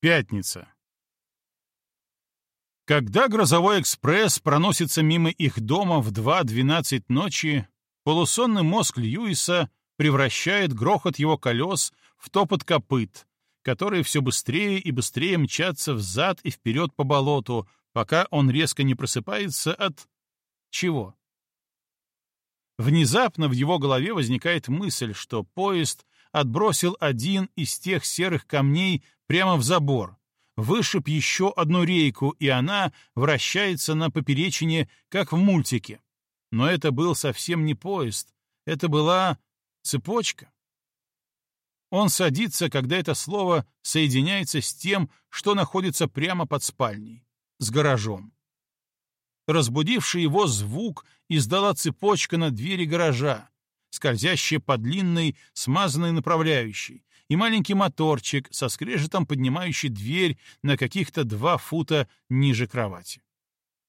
Пятница. Когда грузовой экспресс проносится мимо их дома в 2.12 ночи, полусонный мозг Льюиса превращает грохот его колес в топот копыт, которые все быстрее и быстрее мчатся взад и вперед по болоту, пока он резко не просыпается от... чего? Внезапно в его голове возникает мысль, что поезд отбросил один из тех серых камней прямо в забор, вышиб еще одну рейку, и она вращается на поперечине, как в мультике. Но это был совсем не поезд, это была цепочка. Он садится, когда это слово соединяется с тем, что находится прямо под спальней, с гаражом. Разбудивший его звук издала цепочка на двери гаража, скользящая по длинной, смазанной направляющей, и маленький моторчик со скрежетом поднимающий дверь на каких-то два фута ниже кровати.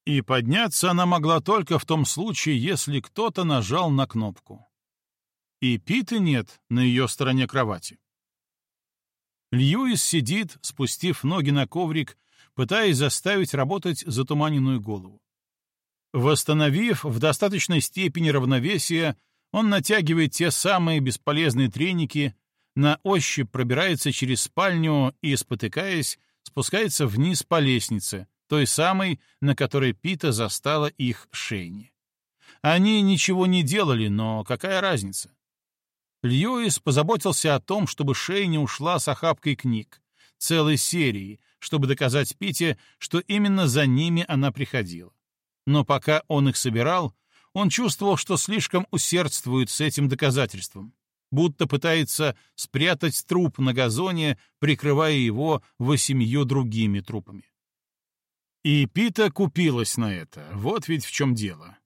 И подняться она могла только в том случае, если кто-то нажал на кнопку. И Пита нет на ее стороне кровати. Льюис сидит, спустив ноги на коврик, пытаясь заставить работать затуманенную голову. Восстановив в достаточной степени равновесие, он натягивает те самые бесполезные треники, на ощупь пробирается через спальню и, спотыкаясь, спускается вниз по лестнице, той самой, на которой Пита застала их Шейни. Они ничего не делали, но какая разница? Льюис позаботился о том, чтобы Шейни ушла с охапкой книг, целой серии, чтобы доказать Пите, что именно за ними она приходила. Но пока он их собирал, он чувствовал, что слишком усердствует с этим доказательством будто пытается спрятать труп на газоне, прикрывая его восемью другими трупами. И Пита купилась на это, вот ведь в чем дело.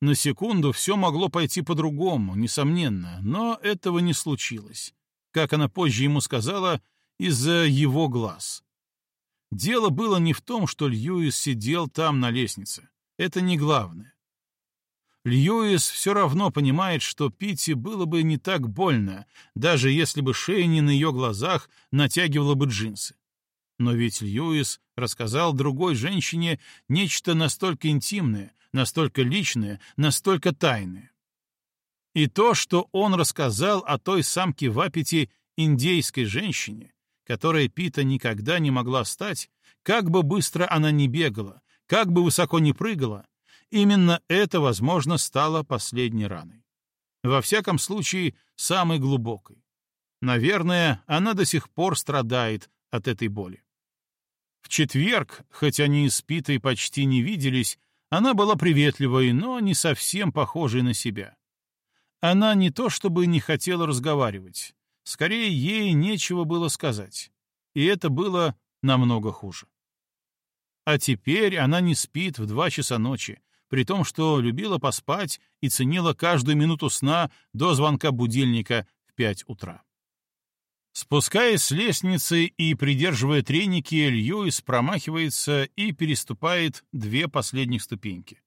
На секунду все могло пойти по-другому, несомненно, но этого не случилось. Как она позже ему сказала, из-за его глаз. Дело было не в том, что Льюис сидел там на лестнице. Это не главное. Льюис все равно понимает, что Питти было бы не так больно, даже если бы Шейни на ее глазах натягивала бы джинсы. Но ведь Льюис рассказал другой женщине нечто настолько интимное, настолько личное, настолько тайное. И то, что он рассказал о той самке в аппете индейской женщине, которая Пита никогда не могла стать, как бы быстро она ни бегала, как бы высоко ни прыгала, Именно это, возможно, стало последней раной. Во всяком случае, самой глубокой. Наверное, она до сих пор страдает от этой боли. В четверг, хоть они с Питой почти не виделись, она была приветливой, но не совсем похожей на себя. Она не то чтобы не хотела разговаривать, скорее ей нечего было сказать. И это было намного хуже. А теперь она не спит в два часа ночи, при том, что любила поспать и ценила каждую минуту сна до звонка будильника в пять утра. Спускаясь с лестницы и придерживая треники, Льюис промахивается и переступает две последних ступеньки.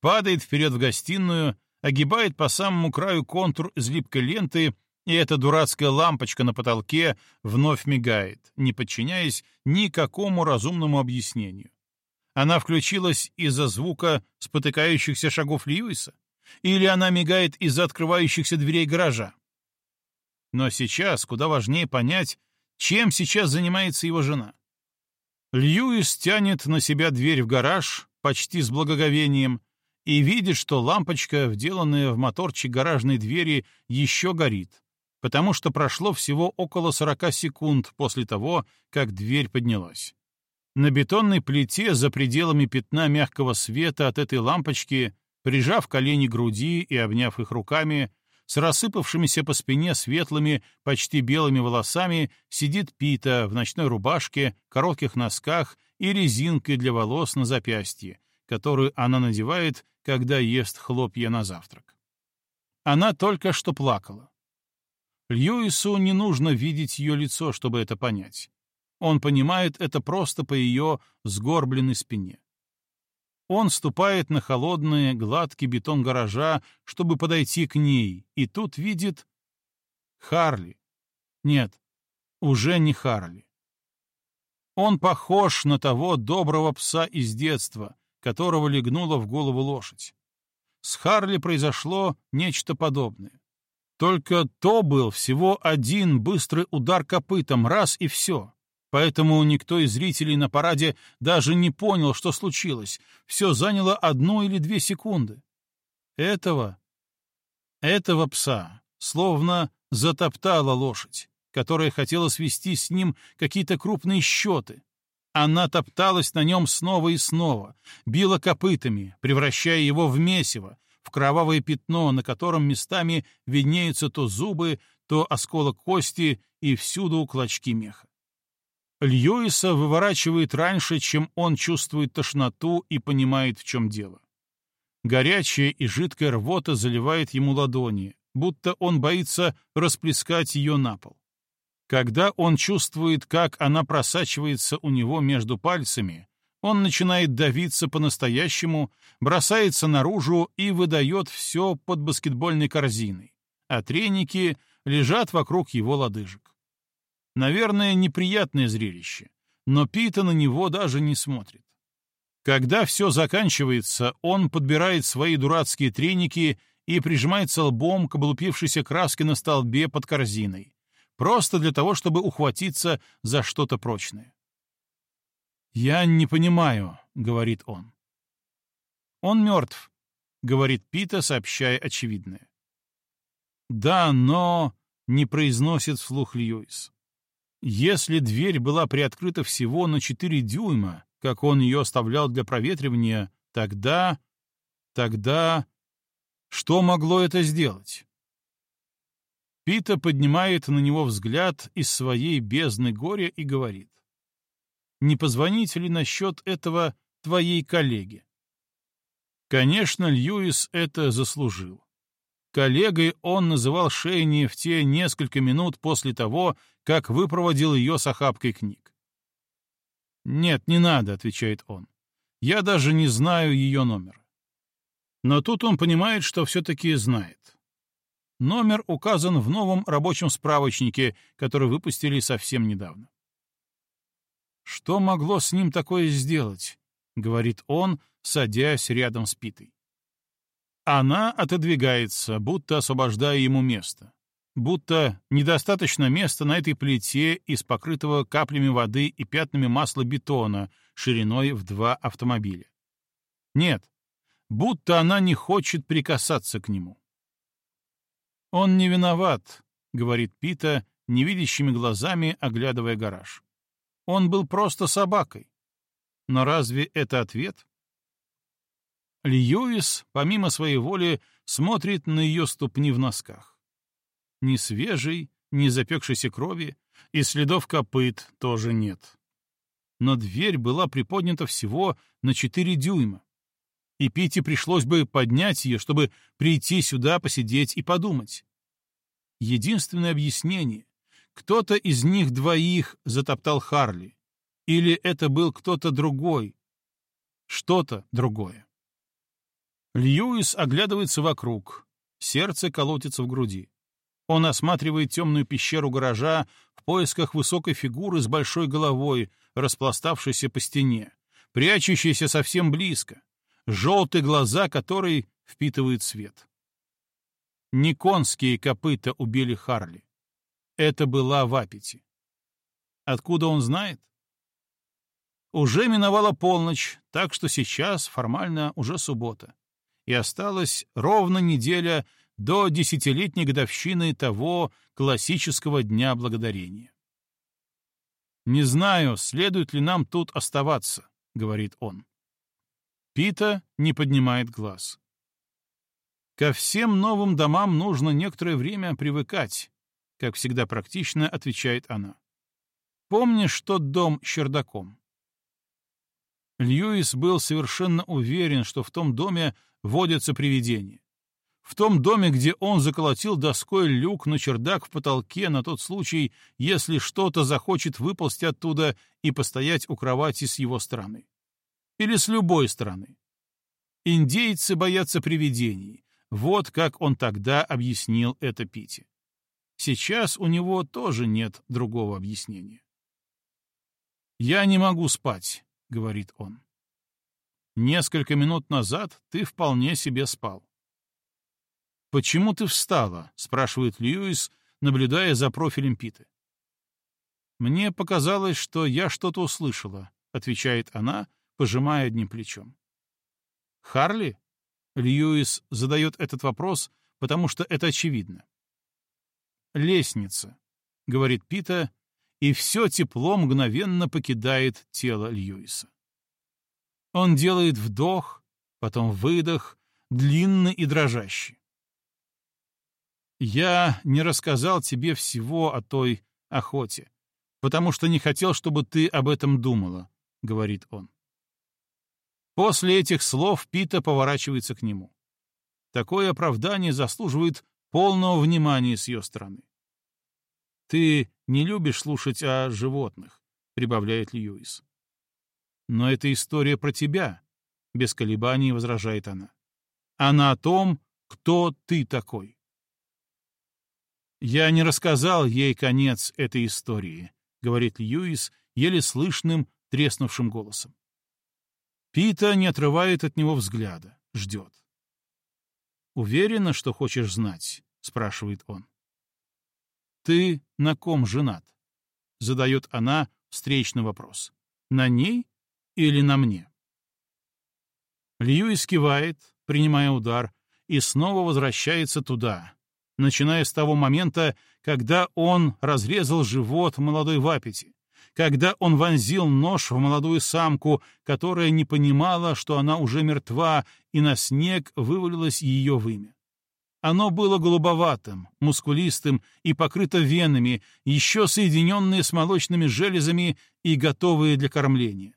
Падает вперед в гостиную, огибает по самому краю контур из липкой ленты, и эта дурацкая лампочка на потолке вновь мигает, не подчиняясь никакому разумному объяснению. Она включилась из-за звука спотыкающихся шагов Льюиса? Или она мигает из-за открывающихся дверей гаража? Но сейчас куда важнее понять, чем сейчас занимается его жена. Льюис тянет на себя дверь в гараж почти с благоговением и видит, что лампочка, вделанная в моторчик гаражной двери, еще горит, потому что прошло всего около 40 секунд после того, как дверь поднялась. На бетонной плите за пределами пятна мягкого света от этой лампочки, прижав колени к груди и обняв их руками, с рассыпавшимися по спине светлыми, почти белыми волосами сидит Пита в ночной рубашке, коротких носках и резинкой для волос на запястье, которую она надевает, когда ест хлопья на завтрак. Она только что плакала. Льюису не нужно видеть ее лицо, чтобы это понять. Он понимает это просто по ее сгорбленной спине. Он ступает на холодный, гладкий бетон гаража, чтобы подойти к ней, и тут видит Харли. Нет, уже не Харли. Он похож на того доброго пса из детства, которого легнула в голову лошадь. С Харли произошло нечто подобное. Только то был всего один быстрый удар копытом, раз и все. Поэтому никто из зрителей на параде даже не понял, что случилось. Все заняло одну или две секунды. Этого, этого пса словно затоптала лошадь, которая хотела свести с ним какие-то крупные счеты. Она топталась на нем снова и снова, била копытами, превращая его в месиво, в кровавое пятно, на котором местами виднеются то зубы, то осколок кости и всюду клочки меха. Льюиса выворачивает раньше, чем он чувствует тошноту и понимает, в чем дело. Горячая и жидкая рвота заливает ему ладони, будто он боится расплескать ее на пол. Когда он чувствует, как она просачивается у него между пальцами, он начинает давиться по-настоящему, бросается наружу и выдает все под баскетбольной корзиной, а треники лежат вокруг его лодыжек. Наверное, неприятное зрелище, но Пита на него даже не смотрит. Когда все заканчивается, он подбирает свои дурацкие треники и прижимается лбом к облупившейся краске на столбе под корзиной, просто для того, чтобы ухватиться за что-то прочное. «Я не понимаю», — говорит он. «Он мертв», — говорит Пита, сообщая очевидное. «Да, но...» — не произносит вслух Льюис. «Если дверь была приоткрыта всего на четыре дюйма, как он ее оставлял для проветривания, тогда... тогда... Что могло это сделать?» Пита поднимает на него взгляд из своей бездны горя и говорит не позвонить ли насчет этого твоей коллеге? Конечно, Льюис это заслужил. Коллегой он называл Шейни в те несколько минут после того, как выпроводил ее с охапкой книг. «Нет, не надо», — отвечает он. «Я даже не знаю ее номер». Но тут он понимает, что все-таки знает. Номер указан в новом рабочем справочнике, который выпустили совсем недавно. Что могло с ним такое сделать? — говорит он, садясь рядом с Питой. Она отодвигается, будто освобождая ему место. Будто недостаточно места на этой плите из покрытого каплями воды и пятнами масла бетона шириной в два автомобиля. Нет, будто она не хочет прикасаться к нему. «Он не виноват», — говорит Пита, невидящими глазами оглядывая гараж. Он был просто собакой. Но разве это ответ? Льюис, помимо своей воли, смотрит на ее ступни в носках. Ни свежей, ни запекшейся крови, и следов копыт тоже нет. Но дверь была приподнята всего на четыре дюйма. И Пите пришлось бы поднять ее, чтобы прийти сюда, посидеть и подумать. Единственное объяснение кто-то из них двоих затоптал Харли. Или это был кто-то другой. Что-то другое. Льюис оглядывается вокруг. Сердце колотится в груди. Он осматривает темную пещеру гаража в поисках высокой фигуры с большой головой, распластавшейся по стене, прячущейся совсем близко, желтые глаза которой впитывают свет. Не конские копыта убили Харли. Это была Вапити. Откуда он знает? Уже миновала полночь, так что сейчас формально уже суббота. И осталась ровно неделя до десятилетней годовщины того классического Дня Благодарения. «Не знаю, следует ли нам тут оставаться», — говорит он. Пита не поднимает глаз. Ко всем новым домам нужно некоторое время привыкать, как всегда практично, отвечает она. Помнишь тот дом с чердаком? Льюис был совершенно уверен, что в том доме водятся привидения. В том доме, где он заколотил доской люк на чердак в потолке на тот случай, если что-то захочет выползти оттуда и постоять у кровати с его стороны. Или с любой стороны. Индейцы боятся привидений. Вот как он тогда объяснил это Пите. Сейчас у него тоже нет другого объяснения. «Я не могу спать», — говорит он. «Несколько минут назад ты вполне себе спал». «Почему ты встала?» — спрашивает Льюис, наблюдая за профилем Питы. «Мне показалось, что я что-то услышала», — отвечает она, пожимая одним плечом. «Харли?» — Льюис задает этот вопрос, потому что это очевидно. «Лестница», — говорит Пита, и все тепло мгновенно покидает тело Льюиса. Он делает вдох, потом выдох, длинный и дрожащий. Я не рассказал тебе всего о той охоте, потому что не хотел, чтобы ты об этом думала, — говорит он. После этих слов Пита поворачивается к нему. Такое оправдание заслуживает полного внимания с ее стороны. «Ты не любишь слушать о животных», — прибавляет Льюис. «Но это история про тебя», — без колебаний возражает она. «Она о том, кто ты такой». «Я не рассказал ей конец этой истории», — говорит Льюис еле слышным, треснувшим голосом. Пита не отрывает от него взгляда, ждет. «Уверена, что хочешь знать?» — спрашивает он. «Ты на ком женат?» — задает она встречный вопрос. «На ней или на мне?» Льюис кивает, принимая удар, и снова возвращается туда, начиная с того момента, когда он разрезал живот молодой Вапити, когда он вонзил нож в молодую самку, которая не понимала, что она уже мертва, и на снег вывалилось ее вымя. Оно было голубоватым, мускулистым и покрыто венами, еще соединенные с молочными железами и готовые для кормления.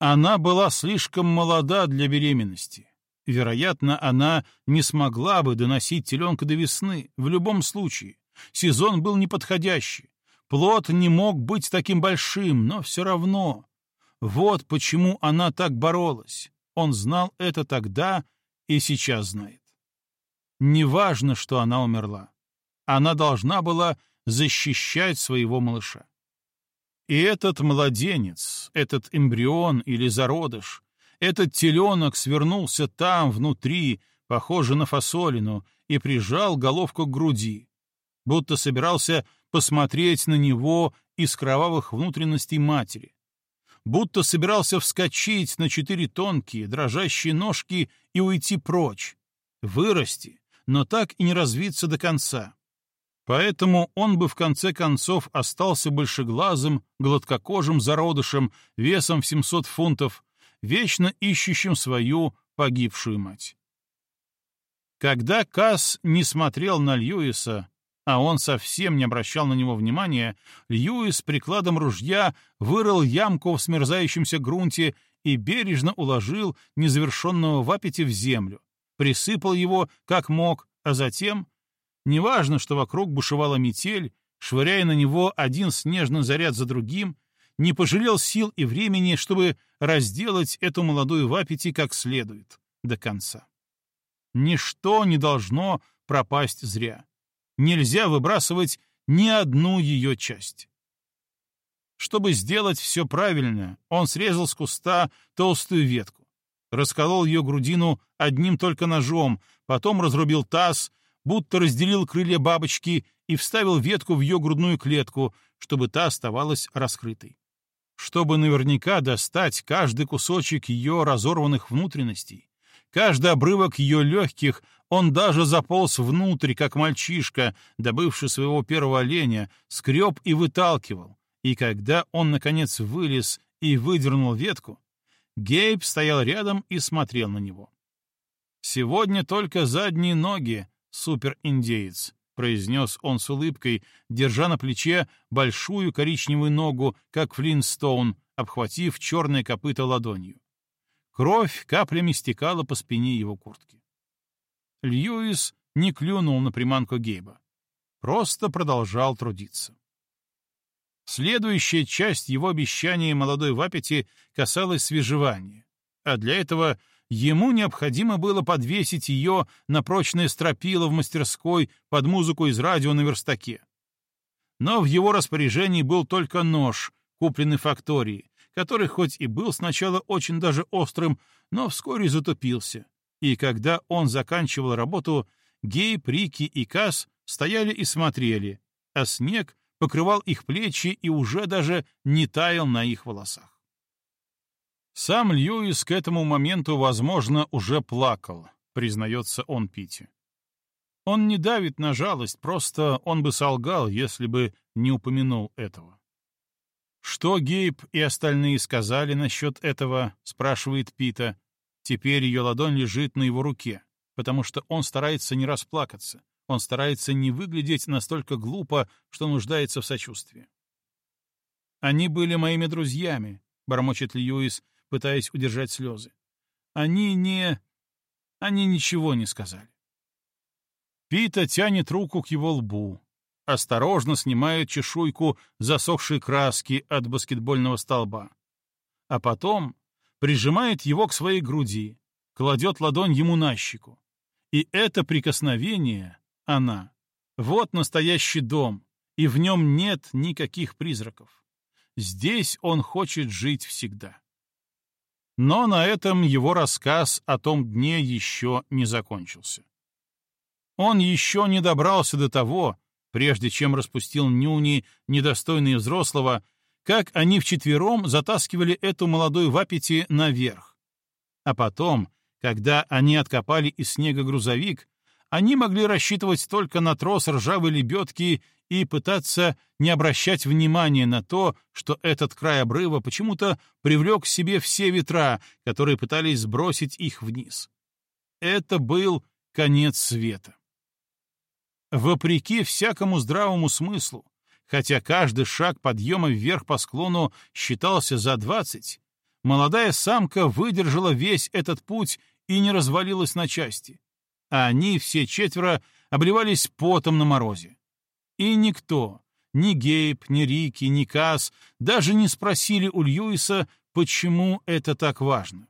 Она была слишком молода для беременности. Вероятно, она не смогла бы доносить теленка до весны, в любом случае. Сезон был неподходящий. Плод не мог быть таким большим, но все равно. Вот почему она так боролась. Он знал это тогда и сейчас знает. Неважно, что она умерла. Она должна была защищать своего малыша. И этот младенец, этот эмбрион или зародыш, этот теленок свернулся там, внутри, похоже на фасолину, и прижал головку к груди, будто собирался посмотреть на него из кровавых внутренностей матери, будто собирался вскочить на четыре тонкие, дрожащие ножки и уйти прочь, вырасти, но так и не развиться до конца. Поэтому он бы в конце концов остался большеглазым, гладкокожим зародышем весом в 700 фунтов, вечно ищущим свою погибшую мать. Когда Касс не смотрел на Льюиса, а он совсем не обращал на него внимания, Льюис прикладом ружья вырыл ямку в смерзающемся грунте и бережно уложил незавершенного вапити в землю, присыпал его как мог, а затем, неважно, что вокруг бушевала метель, швыряя на него один снежный заряд за другим, не пожалел сил и времени, чтобы разделать эту молодую вапити как следует, до конца. Ничто не должно пропасть зря. Нельзя выбрасывать ни одну ее часть. Чтобы сделать все правильно, он срезал с куста толстую ветку, расколол ее грудину одним только ножом, потом разрубил таз, будто разделил крылья бабочки и вставил ветку в ее грудную клетку, чтобы та оставалась раскрытой чтобы наверняка достать каждый кусочек ее разорванных внутренностей, каждый обрывок ее легких, он даже заполз внутрь, как мальчишка, добывший своего первого оленя, скреб и выталкивал. И когда он, наконец, вылез и выдернул ветку, Гейб стоял рядом и смотрел на него. «Сегодня только задние ноги, супериндеец», — произнес он с улыбкой, держа на плече большую коричневую ногу, как Флинстоун, обхватив черное копыто ладонью. Кровь каплями стекала по спине его куртки. Льюис не клюнул на приманку Гейба. Просто продолжал трудиться. Следующая часть его обещания молодой Вапити касалась свежевания, а для этого Ему необходимо было подвесить ее на прочное стропило в мастерской под музыку из радио на верстаке. Но в его распоряжении был только нож, купленный фактории, который хоть и был сначала очень даже острым, но вскоре затупился. И когда он заканчивал работу, Гейб, Рики и Касс стояли и смотрели, а снег покрывал их плечи и уже даже не таял на их волосах. Сам Льюис к этому моменту, возможно, уже плакал, признается он Пити. Он не давит на жалость, просто он бы солгал, если бы не упомянул этого. «Что Гейб и остальные сказали насчет этого?» — спрашивает Пита. Теперь ее ладонь лежит на его руке, потому что он старается не расплакаться, он старается не выглядеть настолько глупо, что нуждается в сочувствии. «Они были моими друзьями», — бормочет Льюис, пытаясь удержать слезы. «Они не... они ничего не сказали». Пита тянет руку к его лбу, осторожно снимает чешуйку засохшей краски от баскетбольного столба, а потом прижимает его к своей груди, кладет ладонь ему на щеку. И это прикосновение она. Вот настоящий дом, и в нем нет никаких призраков. Здесь он хочет жить всегда. Но на этом его рассказ о том дне еще не закончился. Он еще не добрался до того, прежде чем распустил нюни, недостойные взрослого, как они вчетвером затаскивали эту молодую вапити наверх. А потом, когда они откопали из снега грузовик, они могли рассчитывать только на трос ржавой лебедки и пытаться не обращать внимания на то, что этот край обрыва почему-то привлек к себе все ветра, которые пытались сбросить их вниз. Это был конец света. Вопреки всякому здравому смыслу, хотя каждый шаг подъема вверх по склону считался за двадцать, молодая самка выдержала весь этот путь и не развалилась на части а они, все четверо, обливались потом на морозе. И никто, ни Гейб, ни Рики, ни Касс, даже не спросили у Льюиса, почему это так важно.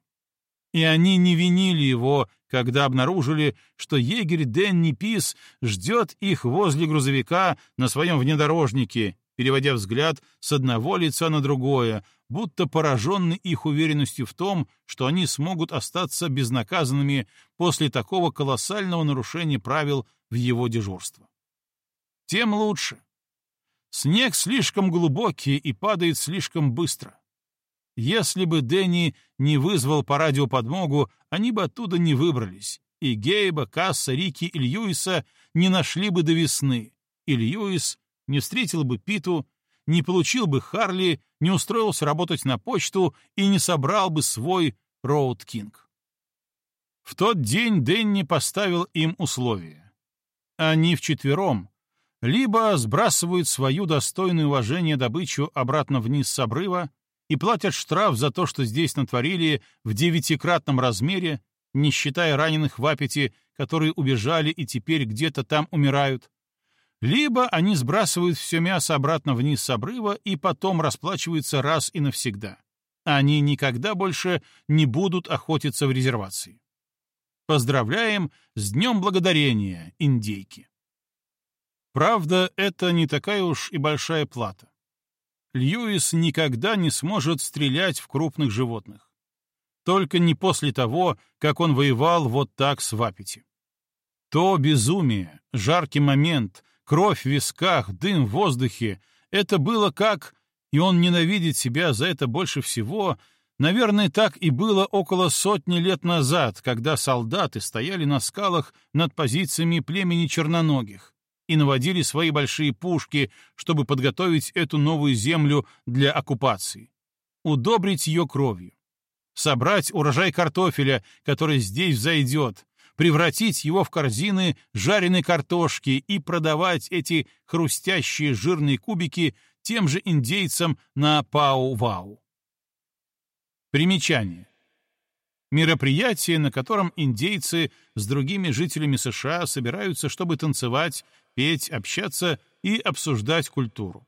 И они не винили его, когда обнаружили, что егерь Дэнни Пис ждет их возле грузовика на своем внедорожнике, переводя взгляд с одного лица на другое, будто пораженный их уверенностью в том, что они смогут остаться безнаказанными после такого колоссального нарушения правил в его дежурство. Тем лучше. Снег слишком глубокий и падает слишком быстро. Если бы Дэнни не вызвал по радио подмогу, они бы оттуда не выбрались, и Гейба, Касса, Рики и Льюиса не нашли бы до весны, и Льюис не встретил бы Питу, не получил бы Харли, не устроился работать на почту и не собрал бы свой Роуд Кинг. В тот день Дэнни поставил им условия. Они вчетвером либо сбрасывают свою достойную уважения добычу обратно вниз с обрыва и платят штраф за то, что здесь натворили в девятикратном размере, не считая раненых в аппете, которые убежали и теперь где-то там умирают, либо они сбрасывают все мясо обратно вниз с обрыва и потом расплачиваются раз и навсегда. Они никогда больше не будут охотиться в резервации. Поздравляем с Днем Благодарения, индейки! Правда, это не такая уж и большая плата. Льюис никогда не сможет стрелять в крупных животных. Только не после того, как он воевал вот так с Вапити. То безумие, жаркий момент, кровь в висках, дым в воздухе — это было как... И он ненавидит себя за это больше всего. Наверное, так и было около сотни лет назад, когда солдаты стояли на скалах над позициями племени черноногих и наводили свои большие пушки, чтобы подготовить эту новую землю для оккупации, удобрить ее кровью, собрать урожай картофеля, который здесь взойдет, превратить его в корзины жареной картошки и продавать эти хрустящие жирные кубики тем же индейцам на Пау-Вау. Примечание. Мероприятие, на котором индейцы с другими жителями США собираются, чтобы танцевать, петь, общаться и обсуждать культуру.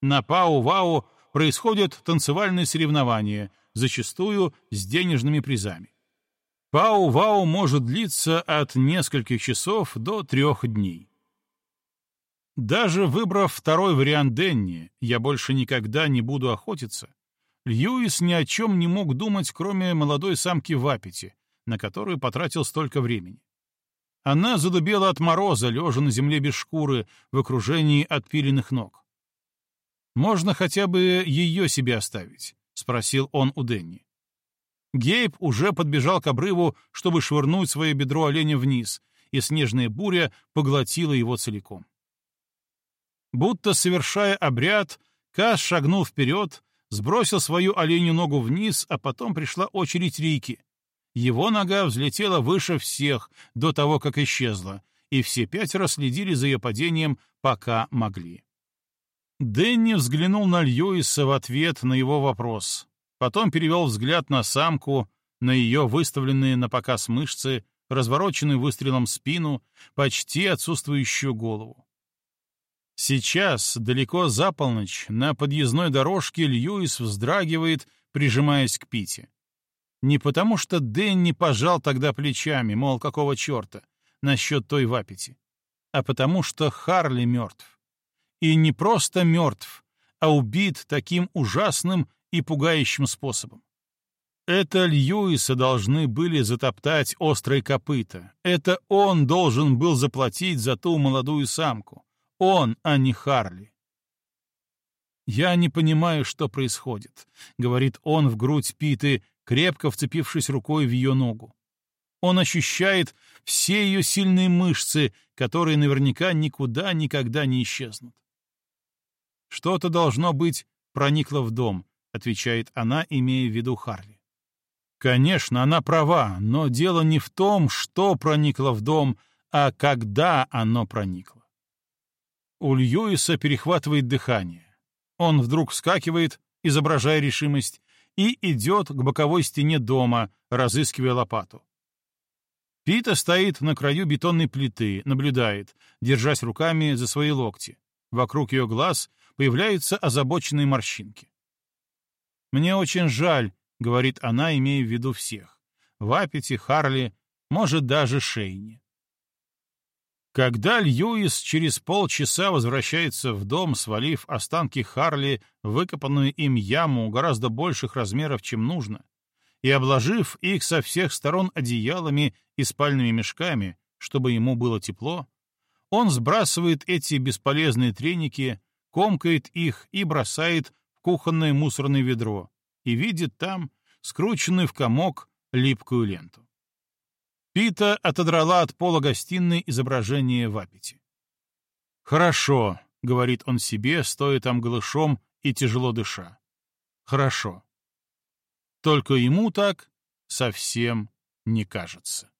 На Пау-Вау происходят танцевальные соревнования, зачастую с денежными призами. Пау-вау может длиться от нескольких часов до трех дней. Даже выбрав второй вариант Денни, я больше никогда не буду охотиться, Льюис ни о чем не мог думать, кроме молодой самки в аппете, на которую потратил столько времени. Она задубела от мороза, лежа на земле без шкуры, в окружении отпиленных ног. «Можно хотя бы ее себе оставить?» — спросил он у Денни. Гейб уже подбежал к обрыву, чтобы швырнуть свое бедро оленя вниз, и снежная буря поглотила его целиком. Будто совершая обряд, Кас шагнул вперед, сбросил свою оленью ногу вниз, а потом пришла очередь Рики. Его нога взлетела выше всех до того, как исчезла, и все пятеро следили за ее падением, пока могли. Дэнни взглянул на Льюиса в ответ на его вопрос, потом перевел взгляд на самку, на ее выставленные на показ мышцы, развороченную выстрелом спину, почти отсутствующую голову. Сейчас, далеко за полночь, на подъездной дорожке Льюис вздрагивает, прижимаясь к Пите. Не потому что Дэнни пожал тогда плечами, мол, какого черта, насчет той вапити, а потому что Харли мертв. И не просто мертв, а убит таким ужасным и пугающим способом. Это Льюиса должны были затоптать острые копыта. Это он должен был заплатить за ту молодую самку. Он, а не Харли. «Я не понимаю, что происходит», — говорит он в грудь Питы, крепко вцепившись рукой в ее ногу. Он ощущает все ее сильные мышцы, которые наверняка никуда никогда не исчезнут. «Что-то должно быть проникло в дом», — отвечает она, имея в виду Харли. Конечно, она права, но дело не в том, что проникло в дом, а когда оно проникло. У Льюиса перехватывает дыхание. Он вдруг вскакивает, изображая решимость, и идет к боковой стене дома, разыскивая лопату. Пита стоит на краю бетонной плиты, наблюдает, держась руками за свои локти. Вокруг ее глаз появляются озабоченные морщинки. «Мне очень жаль», — говорит она, имея в виду всех. Вапити, Харли, может, даже Шейни. Когда Льюис через полчаса возвращается в дом, свалив останки Харли выкопанную им яму гораздо больших размеров, чем нужно, и обложив их со всех сторон одеялами и спальными мешками, чтобы ему было тепло, он сбрасывает эти бесполезные треники, комкает их и бросает кухонное мусорное ведро и видит там скрученную в комок липкую ленту. Пита отодрала от пола гостиной изображение в аппете. «Хорошо», — говорит он себе, стоя там голышом и тяжело дыша. «Хорошо». Только ему так совсем не кажется.